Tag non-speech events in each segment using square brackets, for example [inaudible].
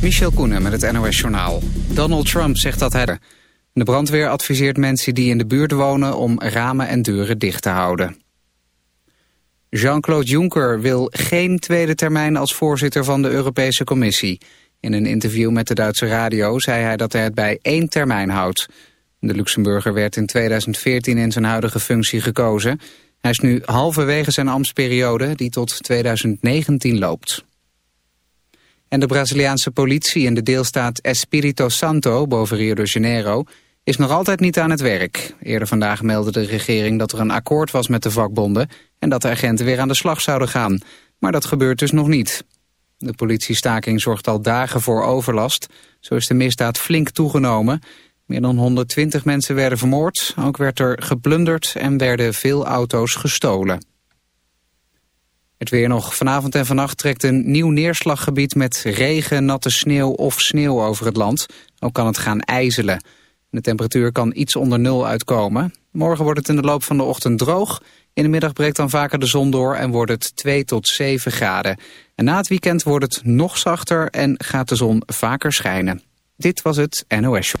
Michel Koenen met het NOS-journaal. Donald Trump zegt dat hij... De brandweer adviseert mensen die in de buurt wonen om ramen en deuren dicht te houden. Jean-Claude Juncker wil geen tweede termijn als voorzitter van de Europese Commissie. In een interview met de Duitse radio zei hij dat hij het bij één termijn houdt. De Luxemburger werd in 2014 in zijn huidige functie gekozen. Hij is nu halverwege zijn ambtsperiode die tot 2019 loopt. En de Braziliaanse politie in de deelstaat Espírito Santo boven Rio de Janeiro is nog altijd niet aan het werk. Eerder vandaag meldde de regering dat er een akkoord was met de vakbonden en dat de agenten weer aan de slag zouden gaan. Maar dat gebeurt dus nog niet. De politiestaking zorgt al dagen voor overlast. Zo is de misdaad flink toegenomen. Meer dan 120 mensen werden vermoord. Ook werd er geplunderd en werden veel auto's gestolen. Het weer nog. Vanavond en vannacht trekt een nieuw neerslaggebied met regen, natte sneeuw of sneeuw over het land. Ook kan het gaan ijzelen. De temperatuur kan iets onder nul uitkomen. Morgen wordt het in de loop van de ochtend droog. In de middag breekt dan vaker de zon door en wordt het 2 tot 7 graden. En na het weekend wordt het nog zachter en gaat de zon vaker schijnen. Dit was het NOS Show.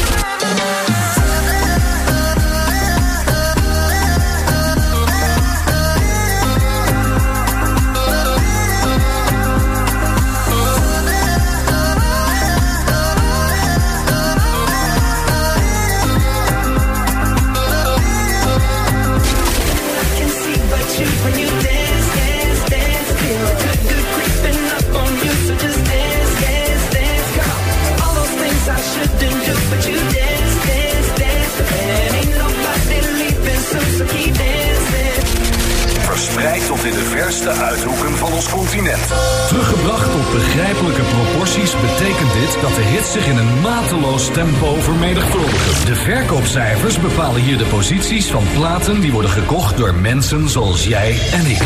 Verspreid tot in de verste uithoeken van ons continent. Teruggebracht tot begrijpelijke proporties betekent dit dat de hits zich in een mateloos tempo vermenigvuldigen. De verkoopcijfers bepalen hier de posities van platen die worden gekocht door mensen zoals jij en ik.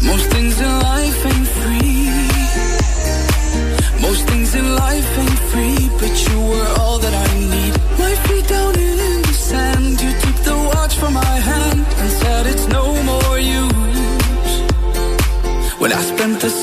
Most things in life ain't free. Most things in life ain't free, but you were all that I need.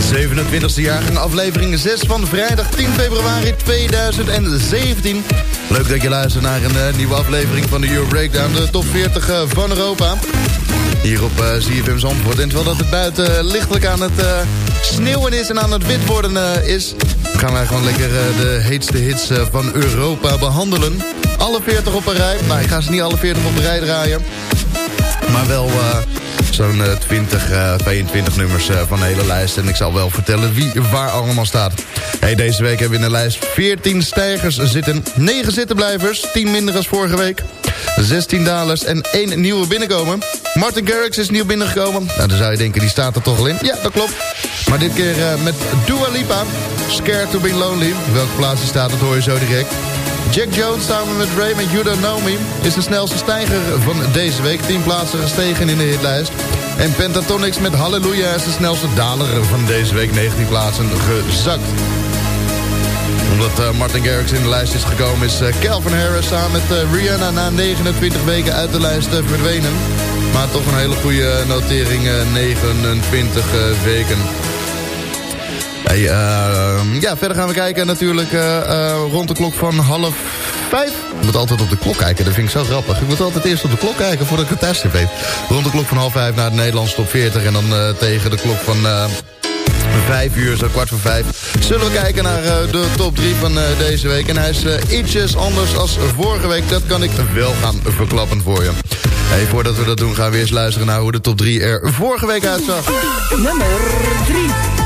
27e jaargang, aflevering 6 van vrijdag 10 februari 2017. Leuk dat je luistert naar een eh, nieuwe aflevering van de Euro Breakdown, de top 40 eh, van Europa. Hier op uh, ZFM Zandvoort. En terwijl dat het buiten lichtelijk aan het sneeuwen is en aan het wit worden is... gaan wij gewoon lekker de heetste hits van Europa behandelen. Alle 40 op een rij. Nou, ik ga ze niet alle 40 op een rij draaien. Maar wel zo'n 20, uh, 22 nummers uh, van de hele lijst. En ik zal wel vertellen wie waar allemaal staat. Hey, deze week hebben we in de lijst 14 stijgers zitten, 9 zittenblijvers, 10 minder als vorige week. 16 dalers en 1 nieuwe binnenkomen. Martin Garrix is nieuw binnengekomen. Nou, dan zou je denken, die staat er toch al in. Ja, dat klopt. Maar dit keer uh, met Dua Lipa. Scared to be lonely. Welke plaats die staat, dat hoor je zo direct. Jack Jones samen met Ray met You Don't is de snelste stijger van deze week. 10 plaatsen gestegen in de hitlijst. En Pentatonix met Hallelujah is de snelste daler van deze week. 19 plaatsen gezakt. Omdat uh, Martin Garrix in de lijst is gekomen... is uh, Calvin Harris samen met uh, Rihanna na 29 weken uit de lijst verdwenen. Maar toch een hele goede notering. 29 weken. Uh, ja, verder gaan we kijken natuurlijk uh, uh, rond de klok van half vijf. Ik moet altijd op de klok kijken, dat vind ik zo grappig. Ik moet altijd eerst op de klok kijken voordat ik het weet. Rond de klok van half vijf naar de Nederlandse top 40. En dan tegen de klok van vijf uur, zo kwart voor vijf... zullen we kijken naar de top 3 van deze week. En hij is ietsjes anders als vorige week. Dat kan ik wel gaan verklappen voor je. Hey, voordat we dat doen gaan we eerst luisteren naar hoe de top 3 er vorige week uitzag. Nummer 3.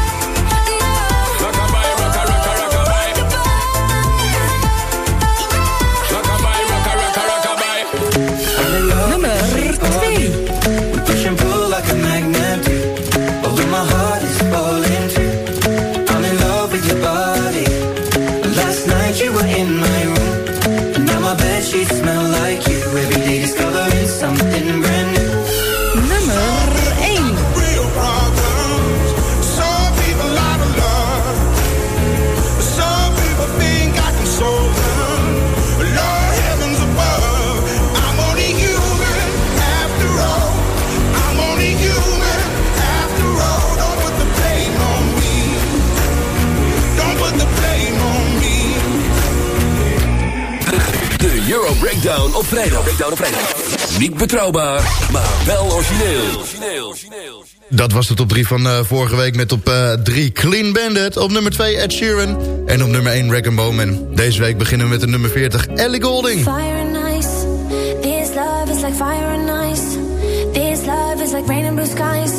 Breakdown op vrijdag. Breakdown op vrijdag. Niet betrouwbaar, maar wel origineel. Dat was de top 3 van uh, vorige week met op 3 uh, Clean Bandit. Op nummer 2 Ed Sheeran. En op nummer 1 Rack Bowman. Deze week beginnen we met de nummer 40 Ellie Golding. Fire and ice. This love is like fire and ice. This love is like rain and blue skies.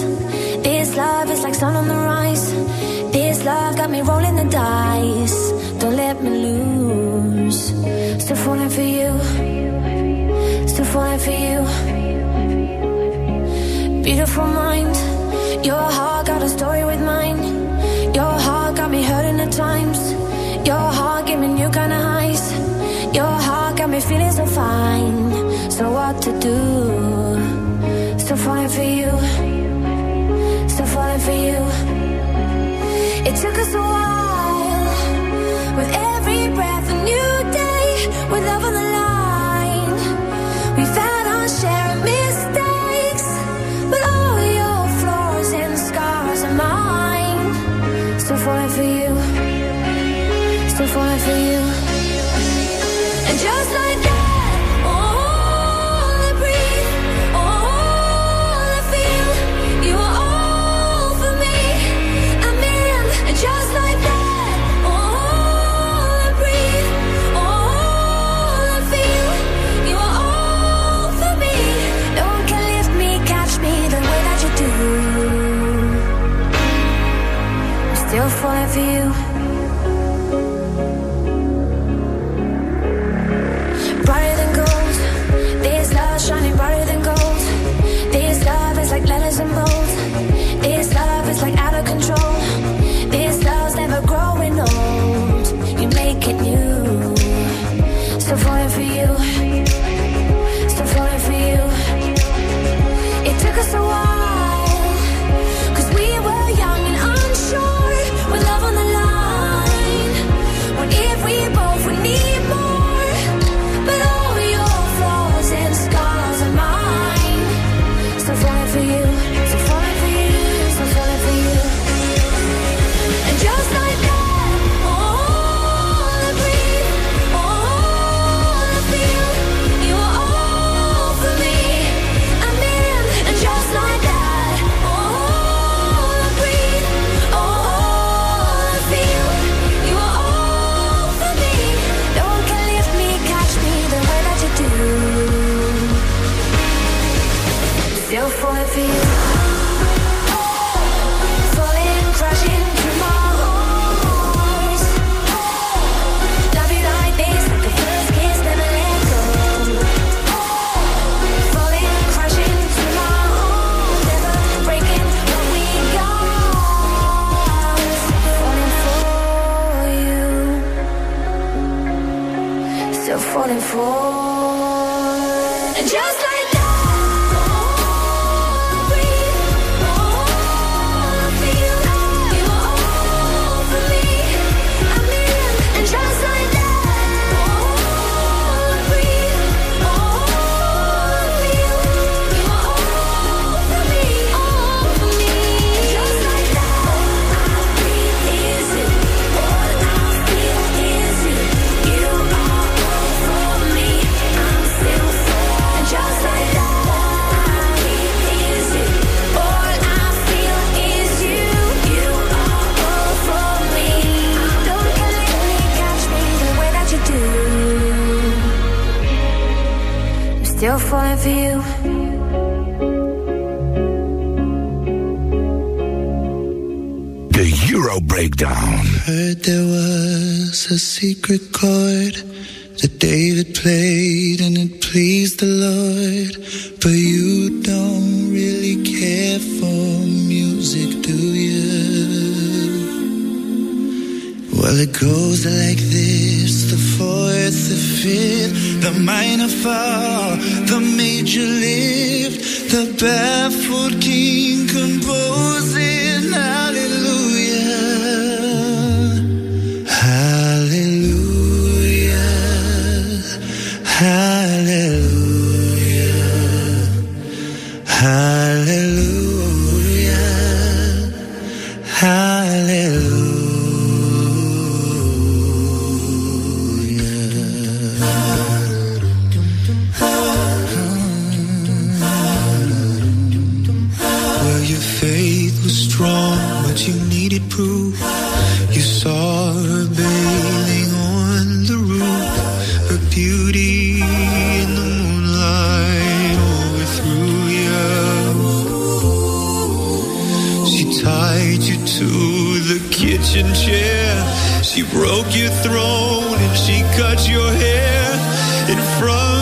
This love is like sun on the rise. Love got me rolling the dice. Don't let me lose. Still falling for you. Still falling for you. Beautiful mind. Your heart got a story with mine. Your heart got me hurting at times. Your heart gave me new kind of highs. Your heart got me feeling so fine. So what to do? Still falling for you. Still falling for you. It took us a falling for you. secret code. kitchen chair. She broke your throne and she cut your hair in front.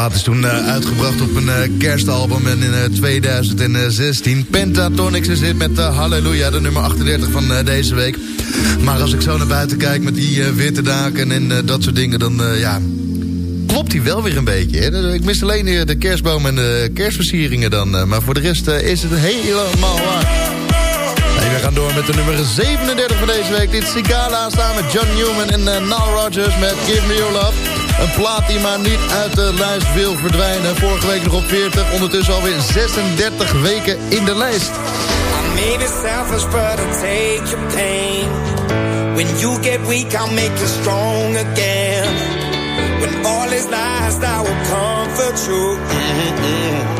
Plaat is toen uh, uitgebracht op een uh, kerstalbum en in uh, 2016. Pentatonix is dit met Halleluja, de nummer 38 van deze week. Maar als ik zo naar buiten kijk met die witte daken en dat soort dingen, dan ja, klopt hij wel weer een beetje. Hè? Ik mis alleen de kerstboom en de kerstversieringen dan. maar voor de rest is het helemaal waar. We gaan door met de nummer 37 van deze week. Dit is Sigala samen met John Newman en Nile Rodgers met Give Me Your Love. Een plaat die maar niet uit de lijst wil verdwijnen. Vorige week nog op 40, ondertussen alweer 36 weken in de lijst. I may be selfish, but I'll take your pain. When you get weak, I'll make you strong again. When all is lost, I will comfort you. Mm -hmm.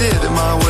did it my way.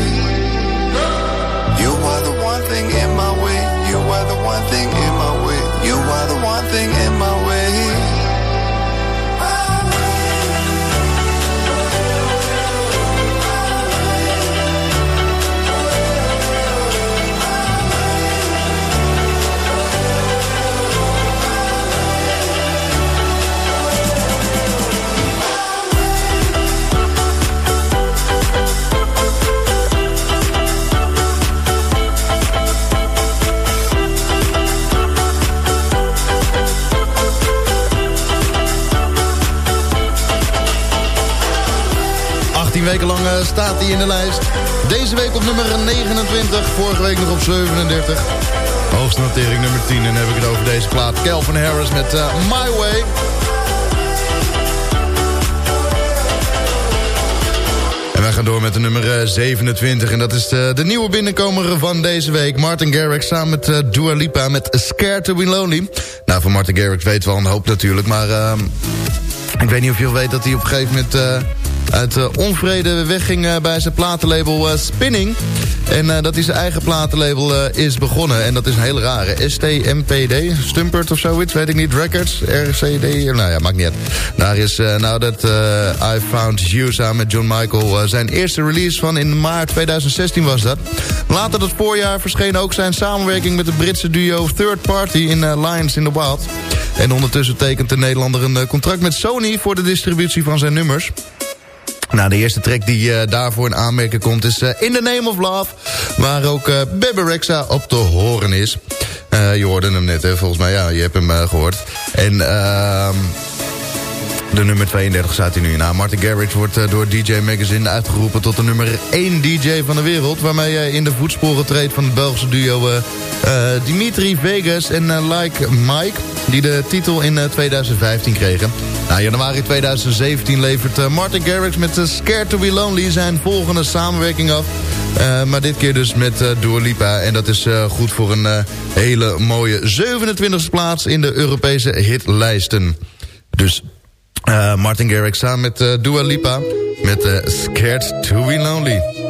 18 weken lang eh, staat hij in de lijst. Deze week op nummer 29, vorige week nog op 37. Hoogste notering nummer 10 en dan heb ik het over deze plaat. Calvin Harris met eh, My Way. En wij gaan door met de nummer 27. En dat is de, de nieuwe binnenkomer van deze week. Martin Garrix samen met uh, Dua Lipa met Scared to be Lonely. Nou, van Martin Garrix weten we al een hoop natuurlijk. Maar uh, ik weet niet of je weet dat hij op een gegeven moment... Uit uh, onvrede wegging uh, bij zijn platenlabel uh, Spinning. En dat hij zijn eigen platenlabel is begonnen. En dat is een hele rare. STMPD, Stumpert of zoiets, weet ik niet. Records, RCD, nou ja, maakt niet uit. Daar is nou dat I Found You samen met John Michael... zijn eerste release van in maart 2016 was dat. Later dat voorjaar verscheen ook zijn samenwerking met de Britse duo Third Party in Lions in the Wild. En ondertussen tekent de Nederlander een contract met Sony voor de distributie van zijn nummers. Nou, de eerste track die uh, daarvoor in aanmerking komt is uh, In the Name of Love. Waar ook uh, Bebe Rexha op te horen is. je hoorde hem net, hè, volgens mij. Ja, je hebt hem gehoord. En... ehm de nummer 32 staat hij nu in. Nou, Martin Garrix wordt uh, door DJ Magazine uitgeroepen tot de nummer 1 DJ van de wereld. Waarmee hij in de voetsporen treedt van het Belgische duo uh, uh, Dimitri Vegas en Like Mike. Die de titel in 2015 kregen. Nou, januari 2017 levert Martin Garrix met Scared to be Lonely zijn volgende samenwerking af. maar dit keer dus met Dua Lipa. En dat is goed voor een hele mooie 27e plaats in de Europese hitlijsten. Dus uh, Martin Garrix samen met uh, Dua Lipa met uh, Scared to be Lonely.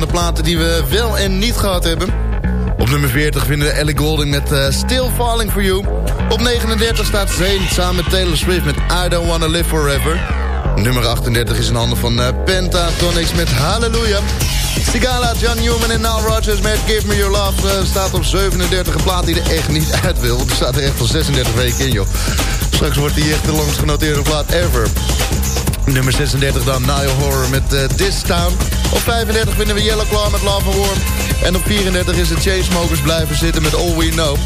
Van de platen die we wel en niet gehad hebben. Op nummer 40 vinden we Ellie Goulding met uh, Still Falling For You. Op 39 staat Zayn samen met Taylor Swift met I Don't Wanna Live Forever. Nummer 38 is in handen van uh, Pentatonix met Hallelujah. Sigala, John Newman en Nile Rodgers met Give Me Your Love... Uh, staat op 37 een plaat die er echt niet [laughs] uit wil. Want er staat er echt al 36 weken in, joh. Straks wordt die echt de langst genoteerde plaat ever. Nummer 36 dan Nile Horror met uh, This Town. Op 35 vinden we Yellow Claw met Love and. En op 34 is de Chainsmokers blijven zitten met All We Know.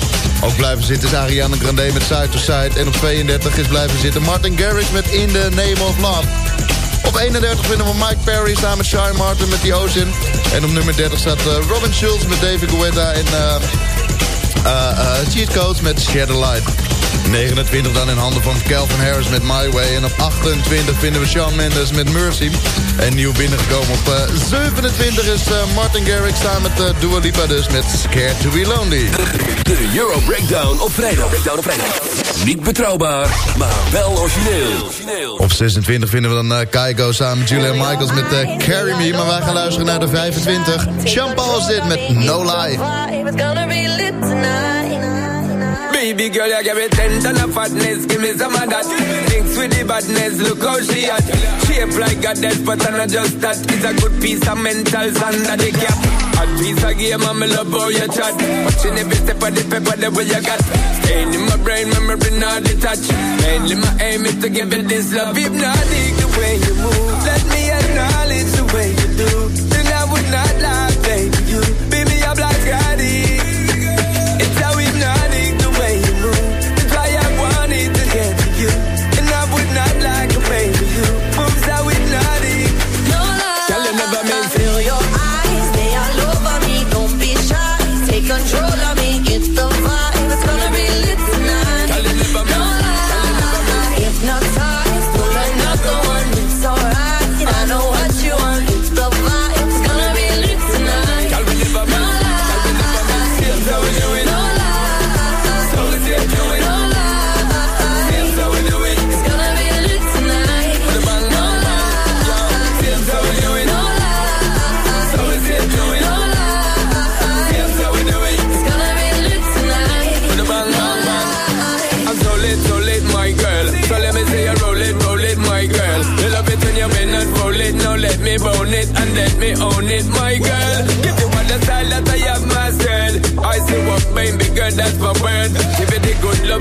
Ook blijven zitten is Ariana Grande met Side to Side. En op 32 is blijven zitten Martin Garrix met In the Name of Love. Op 31 vinden we Mike Perry samen met Shine Martin met The Ocean. En op nummer 30 staat uh, Robin Schulz met David Guetta en uh, Cheat Codes met the Light. 29 dan in handen van Calvin Harris met My Way. En op 28 vinden we Shawn Mendes met Mercy. En nieuw binnengekomen op uh, 27 is uh, Martin Garrix samen met uh, Dua Lipa dus met Scared to be Lonely. De Euro Breakdown op vrijdag. Breakdown op vrijdag. Niet betrouwbaar, maar wel origineel. Op 26 vinden we dan uh, Kygo samen met Julia Michaels met uh, Carry Me. Maar wij gaan luisteren naar de 25. Sean Paul is dit met No Lie. Baby girl, you give me ten ton of fatness, give me some of that. Thinks with the badness, look how she at. Shape like a dead, but I'm not just that. It's a good piece of mental under the cap. A piece of game, I'm love how you chat. Watching every step of the paper, the way you got. Staying in my brain, memory not detached. Mainly my aim is to give it this love. Hypnotic the way you move. Let me acknowledge the way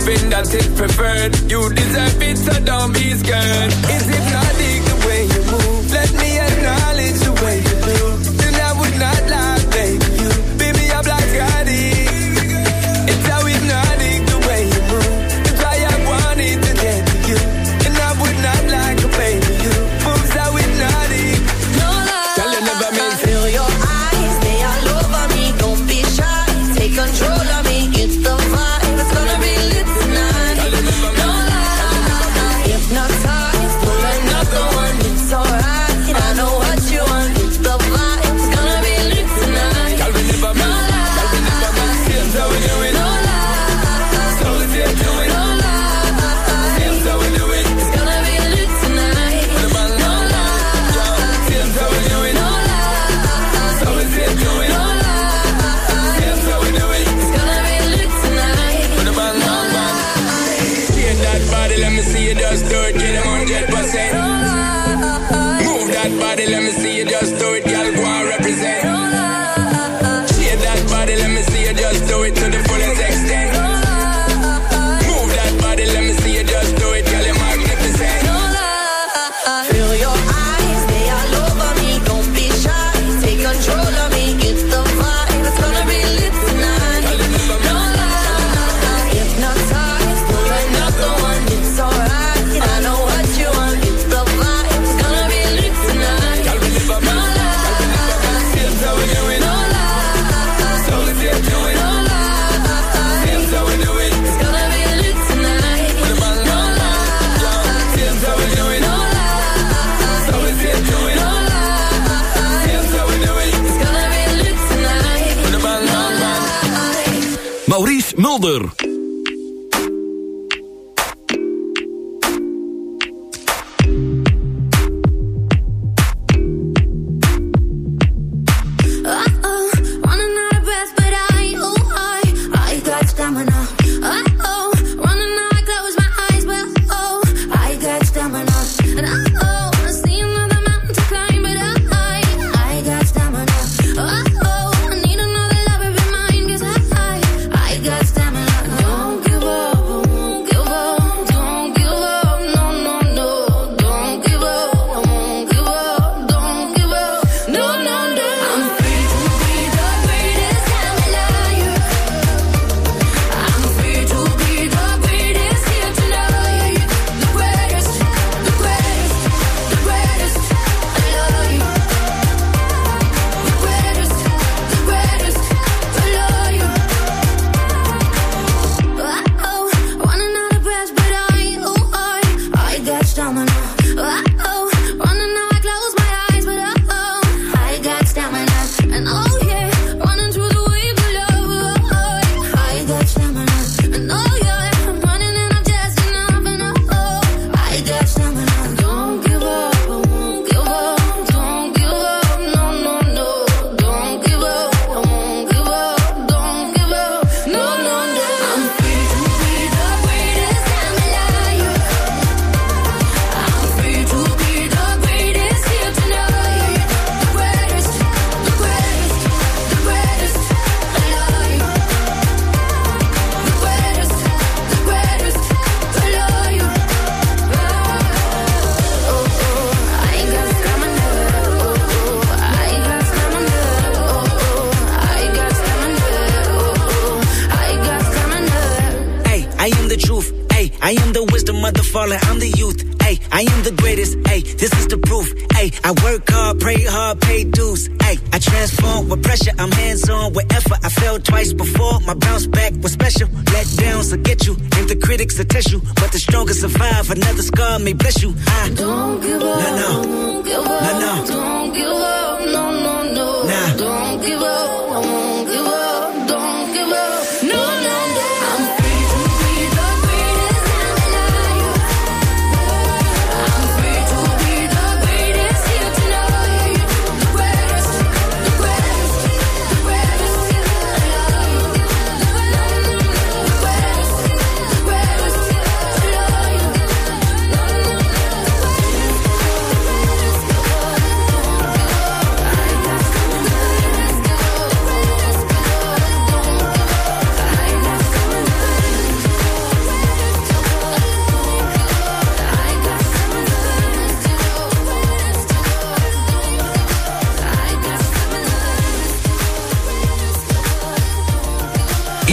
loving that is preferred. You deserve it, so don't be scared. Is hypnotic the let me see you just do it. Get 'em 100%. Move that body, let me see you just do it. Girl, go and represent.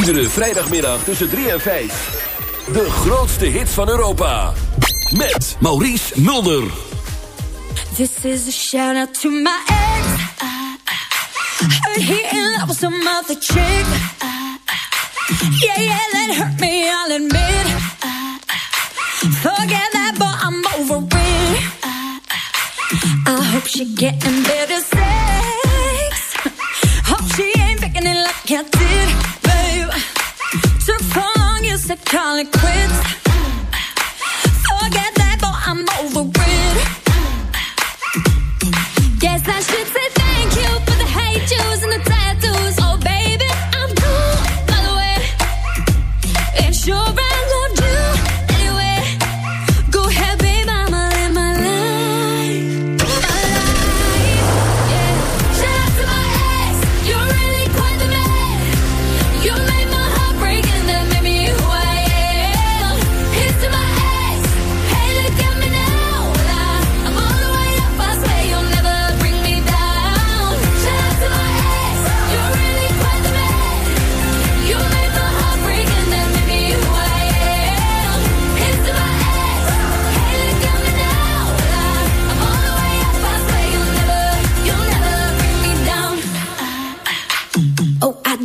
Iedere vrijdagmiddag tussen 3 en 5. De grootste hits van Europa. Met Maurice Mulder. This is a shout out to my ex. Uh, uh, he in love with some other chick. Yeah, yeah, that hurt me, I'll admit. Forget that, but I'm over it. I hope she getting better sex. Hope she ain't picking it like I did. call it quits.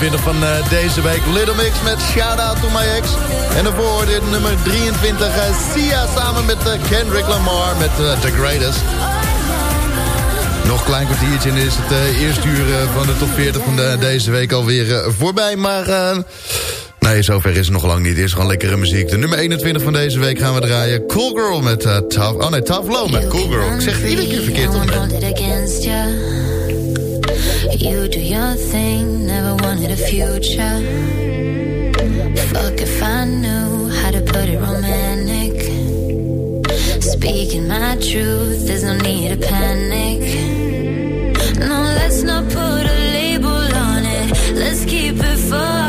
25 van eh, deze week. Little Mix met Shout Out To My Ex. En daarvoor dit nummer 23, uh, eh, Sia samen met eh, Kendrick Lamar met The Greatest. Nog een klein kwartiertje en is het eerste uur van de top 40 van deze week alweer voorbij. Maar nee, zover is het nog lang niet. Is gewoon lekkere muziek. De nummer 21 van deze week gaan we draaien. Cool Girl met Tough... Oh nee, Tough Low met Cool Girl. Ik zeg het iedere keer verkeerd op, you do your thing. Never wanted a future. Fuck if I knew how to put it romantic. Speaking my truth, there's no need to panic. No, let's not put a label on it. Let's keep it fun.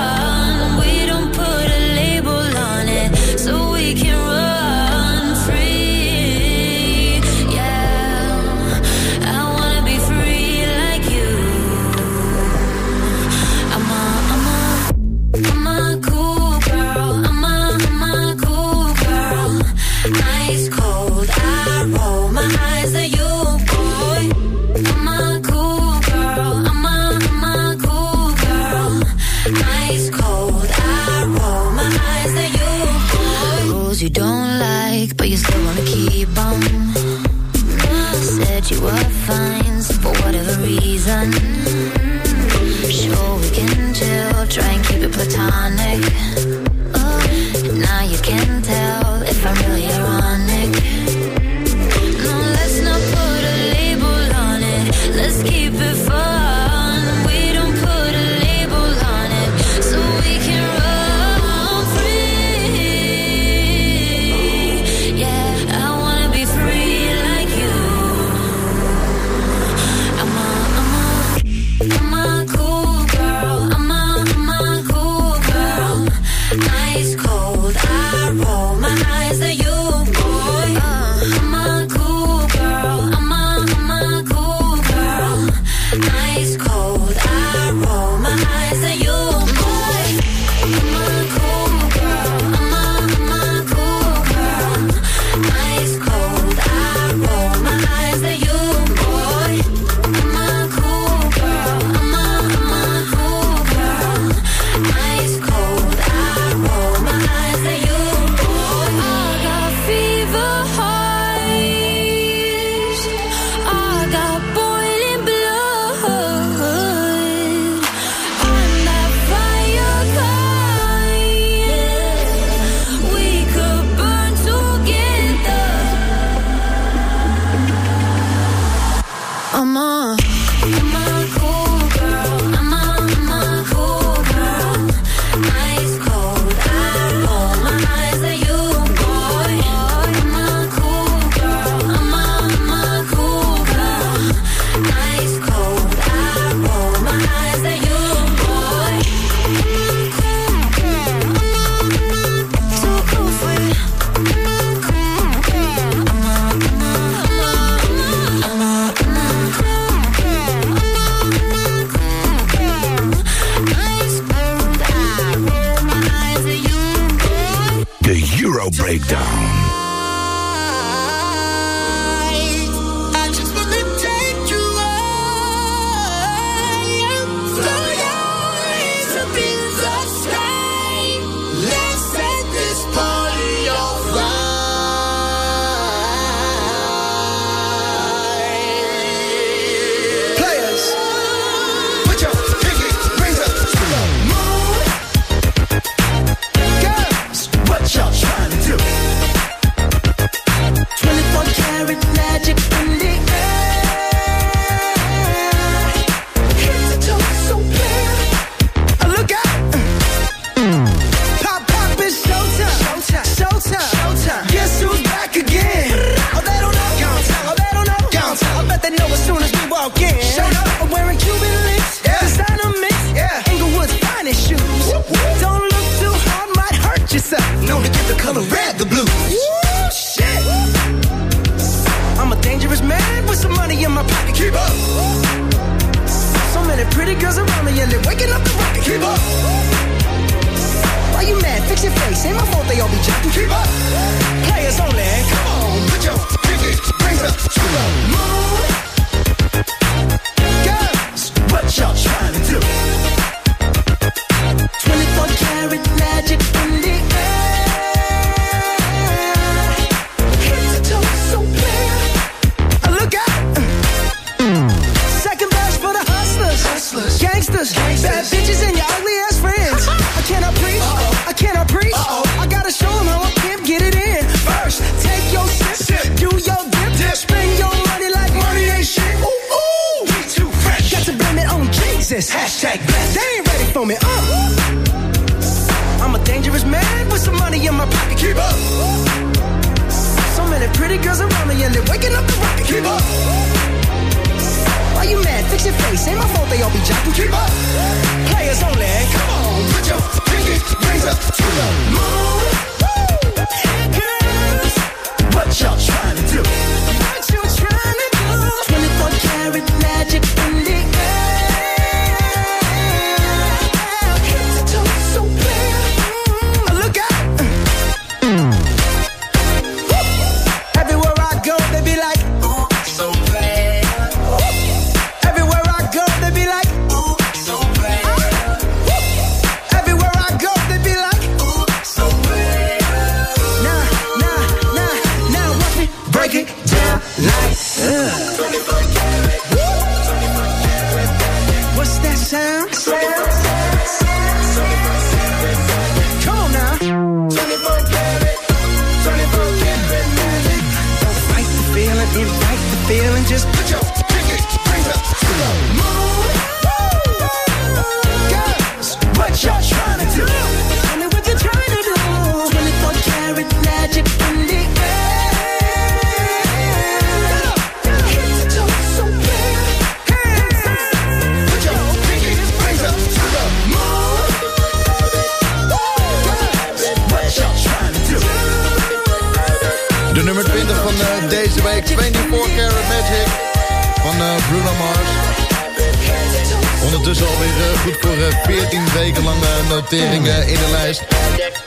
In de lijst.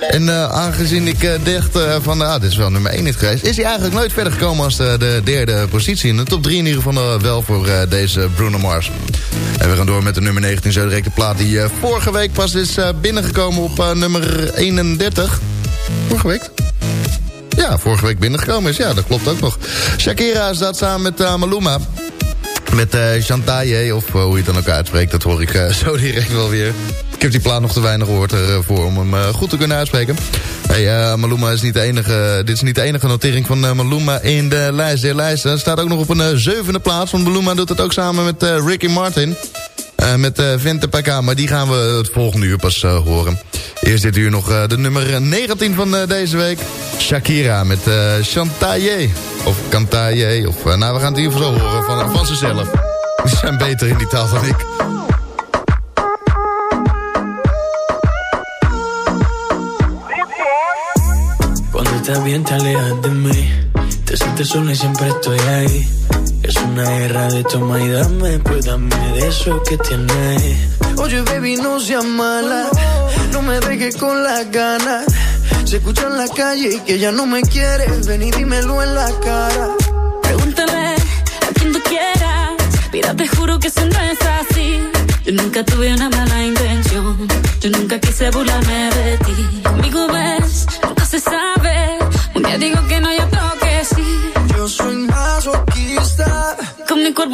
En eh, aangezien ik eh, dacht eh, van, ah, dit is wel nummer 1 niet geweest... is hij eigenlijk nooit verder gekomen als de derde positie. In de top 3 in ieder geval wel voor deze Bruno Mars. En we gaan door met de nummer 19, zo direct de plaat die vorige week pas is binnengekomen op nummer 31. Vorige week? Ja, vorige week binnengekomen is. Ja, dat klopt ook nog. Shakira staat samen met uh, Maluma. Met uh, of uh, hoe je het dan ook uitspreekt. Dat hoor ik uh, [laughs] zo direct wel weer. Heb die plaat nog te weinig gehoord ervoor om hem uh, goed te kunnen uitspreken. Hey, Maluma is niet de enige, dit is niet de enige notering van Maluma in de lijst der lijsten. staat ook nog op een zevende plaats. Want Maluma doet het ook samen met Ricky Martin. met uh, Vente maar die gaan we het volgende uur pas horen. Eerst dit uur nog uh, de nummer 19 van uh, deze week. Shakira met uh, Chantaye. Of Cantaye. Of, nou, we gaan het in zo horen van, van zichzelf. Die zijn beter in die taal dan ik. Estás bien te alejas de mí Te sientes sola y siempre estoy ahí Es una guerra de toma y dame Pues dame de eso que tienes Oye, baby, no seas mala. No me dejes con las ganas. Se escucha en la calle que ya no me quieres. Ven y dímelo en la cara. Pregúntale a quien tú quieras. Mira, te juro que eso no es así. Yo nunca tuve una mala intención. Yo nunca quise burlarme de ti.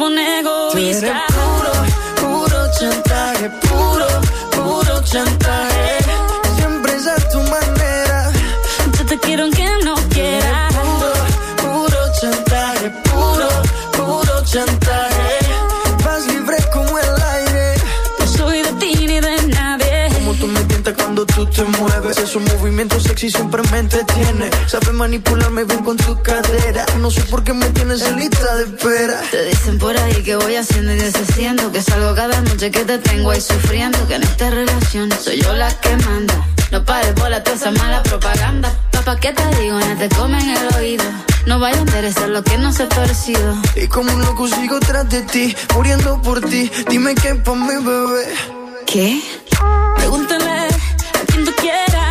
Tú eres egoísta. puro, puro chantaje. Puro, puro chantaje. Siempre es a tu manera. Yo te quiero aunque no quieras. Puro, puro chantaje. Puro, puro chantaje. Vas libre como el aire. No soy de ti ni de nadie. Como tú me tientas cuando tú te mueves. Esos movimientos sexy siempre me entretiene. Sabes manipularme bien con tu cadera. No sé por qué me tienes en lista de espera. Te dicen por ahí que voy haciendo y deshaciendo. Que salgo cada noche que te tengo ahí sufriendo. Que en esta relación soy yo la que manda. No pares bola toda esa mala propaganda. Papá, ¿qué te digo? No te comen el oído. No vaya a interesar lo que no se ha torcido. Y como un loco sigo tras de ti, muriendo por ti. Dime que pa' mi bebé. ¿Qué? Pregúntale a quien tú quieras.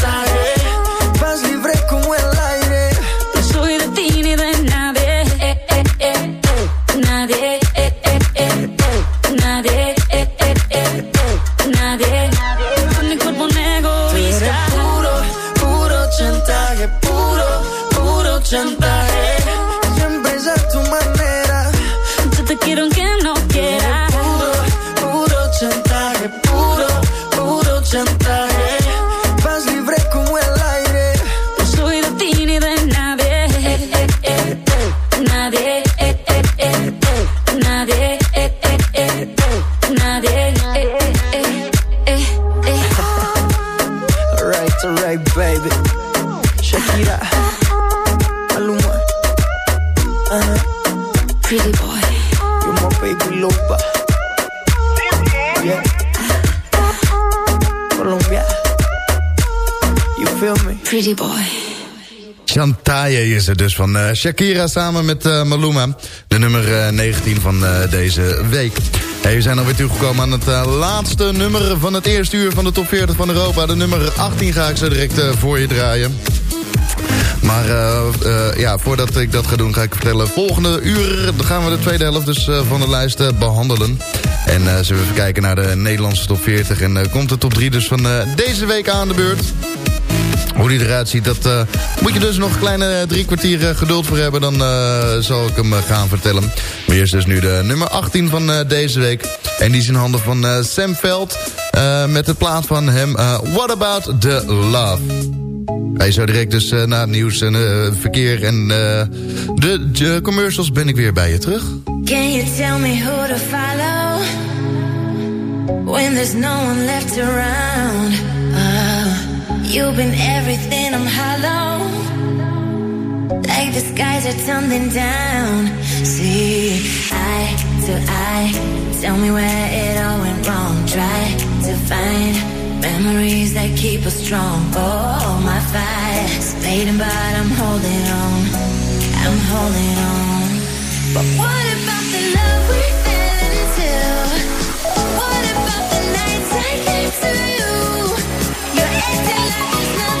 Chantaje. Dus van eh, Shakira samen met eh, Maluma. De nummer eh, 19 van eh, deze week. We zijn alweer toegekomen aan het laatste nummer van het eerste uur van de top 40 van Europa. De nummer 18 ga ik zo direct voor je draaien. Maar ja, voordat ik dat ga doen, ga ik vertellen. Volgende uur gaan we de tweede helft dus van de lijst eh, behandelen. En zullen we even kijken naar de Nederlandse top 40. En komt de top 3 dus van deze week aan de beurt. Hoe die eruit ziet, dat eh, moet je dus nog een kleine drie kwartier eh, geduld voor hebben. Dan eh, zal ik hem eh, gaan vertellen. Maar eerst dus nu de nummer 18 van eh, deze week. En die is in handen van eh, Sam Veld. eh, met de plaat van hem eh, What About The Love. Hij zo direct dus eh, na het nieuws en eh, verkeer en eh, de, de commercials ben ik weer bij je terug. Can you tell me who to follow when there's no one left around? You've been everything, I'm hollow. Like the skies are tumbling down. See, eye to eye, tell me where it all went wrong. Try to find memories that keep us strong. Oh, my fire's fading, but I'm holding on. I'm holding on. But what about the love we fell into? What about the nights I gave to there's nothing